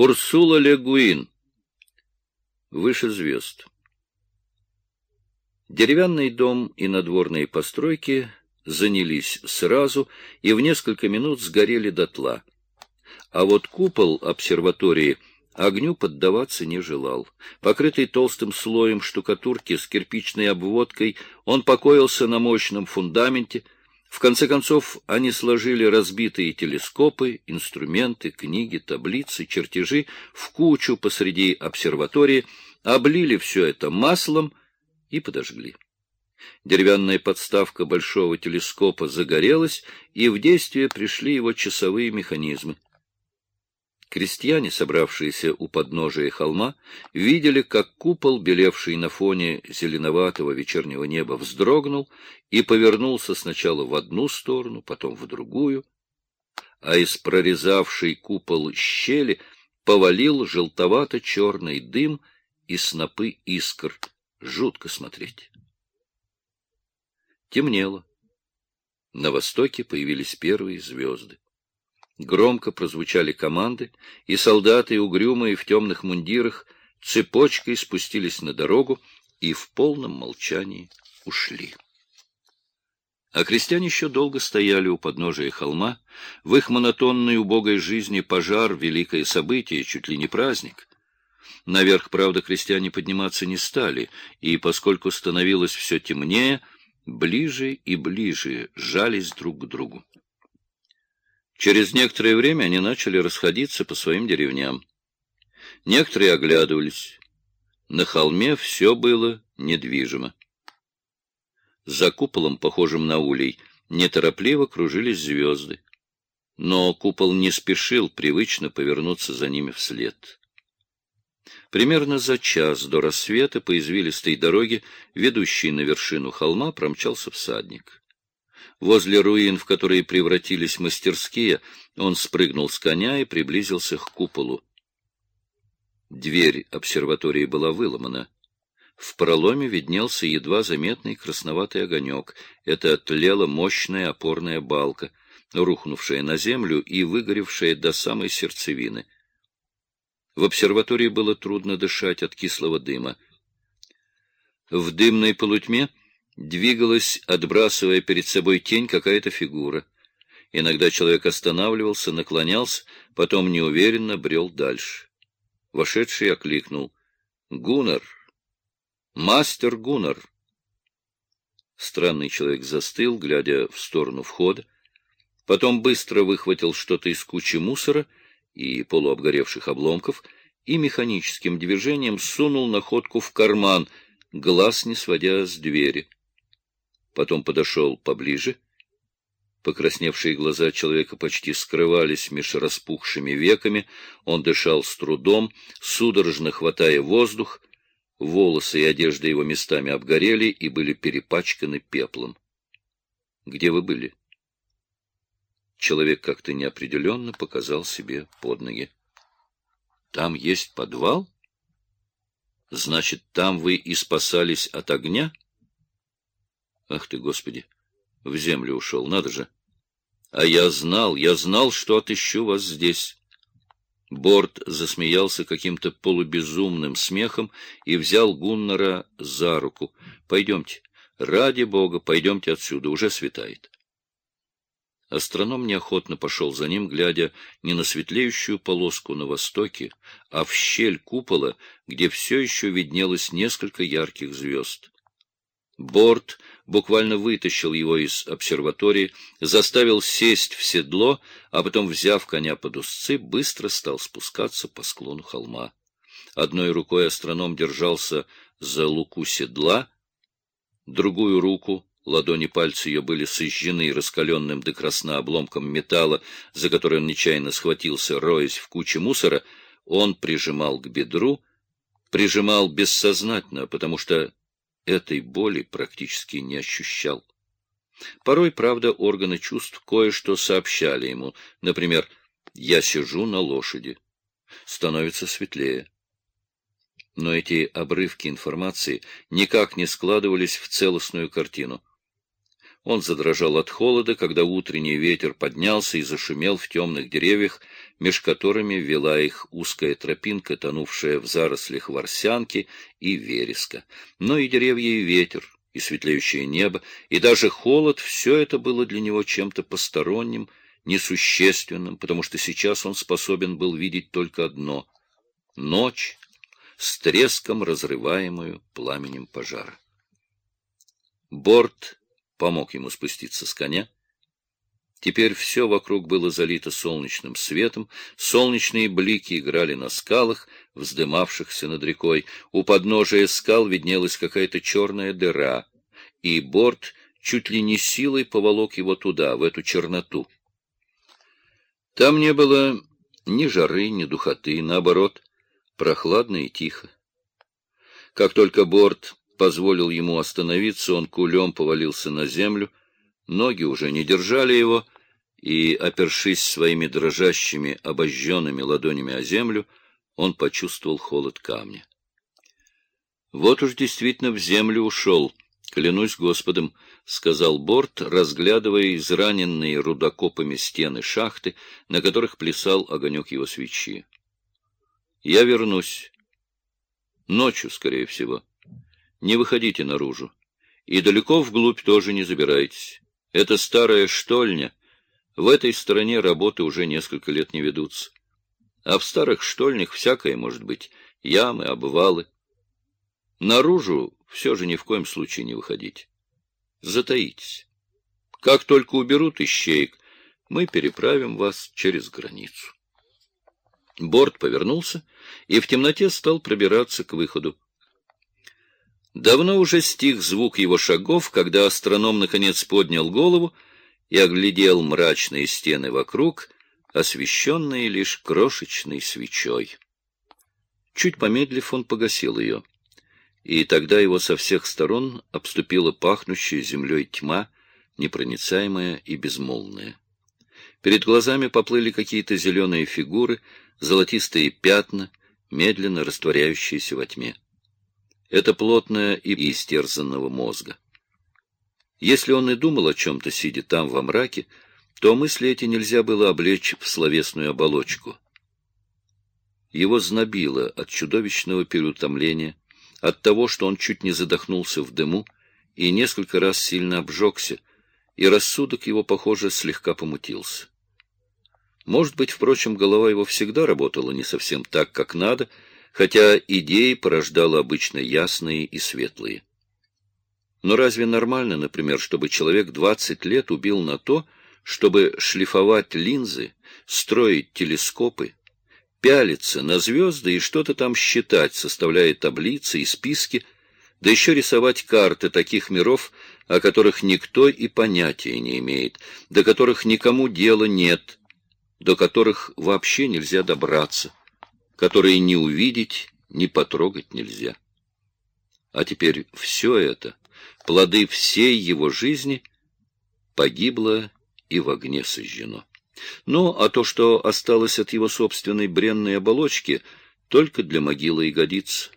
Урсула Легуин. Выше звезд. Деревянный дом и надворные постройки занялись сразу и в несколько минут сгорели дотла. А вот купол обсерватории огню поддаваться не желал. Покрытый толстым слоем штукатурки с кирпичной обводкой, он покоился на мощном фундаменте. В конце концов, они сложили разбитые телескопы, инструменты, книги, таблицы, чертежи в кучу посреди обсерватории, облили все это маслом и подожгли. Деревянная подставка большого телескопа загорелась, и в действие пришли его часовые механизмы. Крестьяне, собравшиеся у подножия холма, видели, как купол, белевший на фоне зеленоватого вечернего неба, вздрогнул и повернулся сначала в одну сторону, потом в другую, а из прорезавшей купол щели повалил желтовато-черный дым и снопы искр. Жутко смотреть. Темнело. На востоке появились первые звезды. Громко прозвучали команды, и солдаты, угрюмые в темных мундирах, цепочкой спустились на дорогу и в полном молчании ушли. А крестьяне еще долго стояли у подножия холма. В их монотонной убогой жизни пожар — великое событие, чуть ли не праздник. Наверх, правда, крестьяне подниматься не стали, и, поскольку становилось все темнее, ближе и ближе жались друг к другу. Через некоторое время они начали расходиться по своим деревням. Некоторые оглядывались. На холме все было недвижимо. За куполом, похожим на улей, неторопливо кружились звезды. Но купол не спешил привычно повернуться за ними вслед. Примерно за час до рассвета по извилистой дороге, ведущей на вершину холма, промчался всадник. Возле руин, в которые превратились мастерские, он спрыгнул с коня и приблизился к куполу. Дверь обсерватории была выломана. В проломе виднелся едва заметный красноватый огонек. Это тлела мощная опорная балка, рухнувшая на землю и выгоревшая до самой сердцевины. В обсерватории было трудно дышать от кислого дыма. В дымной полутьме Двигалась, отбрасывая перед собой тень, какая-то фигура. Иногда человек останавливался, наклонялся, потом неуверенно брел дальше. Вошедший окликнул. «Гуннар! Мастер Гуннар!» Странный человек застыл, глядя в сторону входа. Потом быстро выхватил что-то из кучи мусора и полуобгоревших обломков и механическим движением сунул находку в карман, глаз не сводя с двери потом подошел поближе. Покрасневшие глаза человека почти скрывались меж распухшими веками, он дышал с трудом, судорожно хватая воздух, волосы и одежда его местами обгорели и были перепачканы пеплом. — Где вы были? Человек как-то неопределенно показал себе под ноги. — Там есть подвал? — Значит, там вы и спасались от огня? — Ах ты, Господи! В землю ушел, надо же! А я знал, я знал, что отыщу вас здесь. Борт засмеялся каким-то полубезумным смехом и взял Гуннера за руку. — Пойдемте, ради бога, пойдемте отсюда, уже светает. Астроном неохотно пошел за ним, глядя не на светлеющую полоску на востоке, а в щель купола, где все еще виднелось несколько ярких звезд. Борт буквально вытащил его из обсерватории, заставил сесть в седло, а потом, взяв коня под узцы, быстро стал спускаться по склону холма. Одной рукой астроном держался за луку седла, другую руку, ладони пальцы ее были сожжены раскаленным до красна обломком металла, за который он нечаянно схватился, роясь в куче мусора, он прижимал к бедру, прижимал бессознательно, потому что этой боли практически не ощущал. Порой, правда, органы чувств кое-что сообщали ему. Например, «я сижу на лошади». Становится светлее. Но эти обрывки информации никак не складывались в целостную картину. Он задрожал от холода, когда утренний ветер поднялся и зашумел в темных деревьях, меж которыми вела их узкая тропинка, тонувшая в зарослях ворсянки и вереска. Но и деревья, и ветер, и светлеющее небо, и даже холод — все это было для него чем-то посторонним, несущественным, потому что сейчас он способен был видеть только одно — ночь с треском, разрываемую пламенем пожара. Борт помог ему спуститься с коня. Теперь все вокруг было залито солнечным светом, солнечные блики играли на скалах, вздымавшихся над рекой. У подножия скал виднелась какая-то черная дыра, и борт чуть ли не силой поволок его туда, в эту черноту. Там не было ни жары, ни духоты, наоборот, прохладно и тихо. Как только борт позволил ему остановиться, он кулем повалился на землю, ноги уже не держали его, и, опершись своими дрожащими, обожженными ладонями о землю, он почувствовал холод камня. Вот уж действительно в землю ушел, клянусь Господом, — сказал Борт, разглядывая израненные рудокопами стены шахты, на которых плясал огонек его свечи. — Я вернусь. Ночью, скорее всего. Не выходите наружу. И далеко вглубь тоже не забирайтесь. Это старая штольня. В этой стороне работы уже несколько лет не ведутся. А в старых штольнях всякое может быть. Ямы, обвалы. Наружу все же ни в коем случае не выходите. Затаитесь. Как только уберут ищеек, мы переправим вас через границу. Борт повернулся и в темноте стал пробираться к выходу. Давно уже стих звук его шагов, когда астроном наконец поднял голову и оглядел мрачные стены вокруг, освещенные лишь крошечной свечой. Чуть помедлив, он погасил ее, и тогда его со всех сторон обступила пахнущая землей тьма, непроницаемая и безмолвная. Перед глазами поплыли какие-то зеленые фигуры, золотистые пятна, медленно растворяющиеся во тьме это плотное и истерзанного мозга. Если он и думал о чем-то, сидя там во мраке, то мысли эти нельзя было облечь в словесную оболочку. Его знобило от чудовищного переутомления, от того, что он чуть не задохнулся в дыму и несколько раз сильно обжегся, и рассудок его, похоже, слегка помутился. Может быть, впрочем, голова его всегда работала не совсем так, как надо — хотя идеи порождала обычно ясные и светлые. Но разве нормально, например, чтобы человек 20 лет убил на то, чтобы шлифовать линзы, строить телескопы, пялиться на звезды и что-то там считать, составляя таблицы и списки, да еще рисовать карты таких миров, о которых никто и понятия не имеет, до которых никому дела нет, до которых вообще нельзя добраться которые ни увидеть, ни потрогать нельзя. А теперь все это, плоды всей его жизни, погибло и в огне сожжено. Ну, а то, что осталось от его собственной бренной оболочки, только для могилы и годится.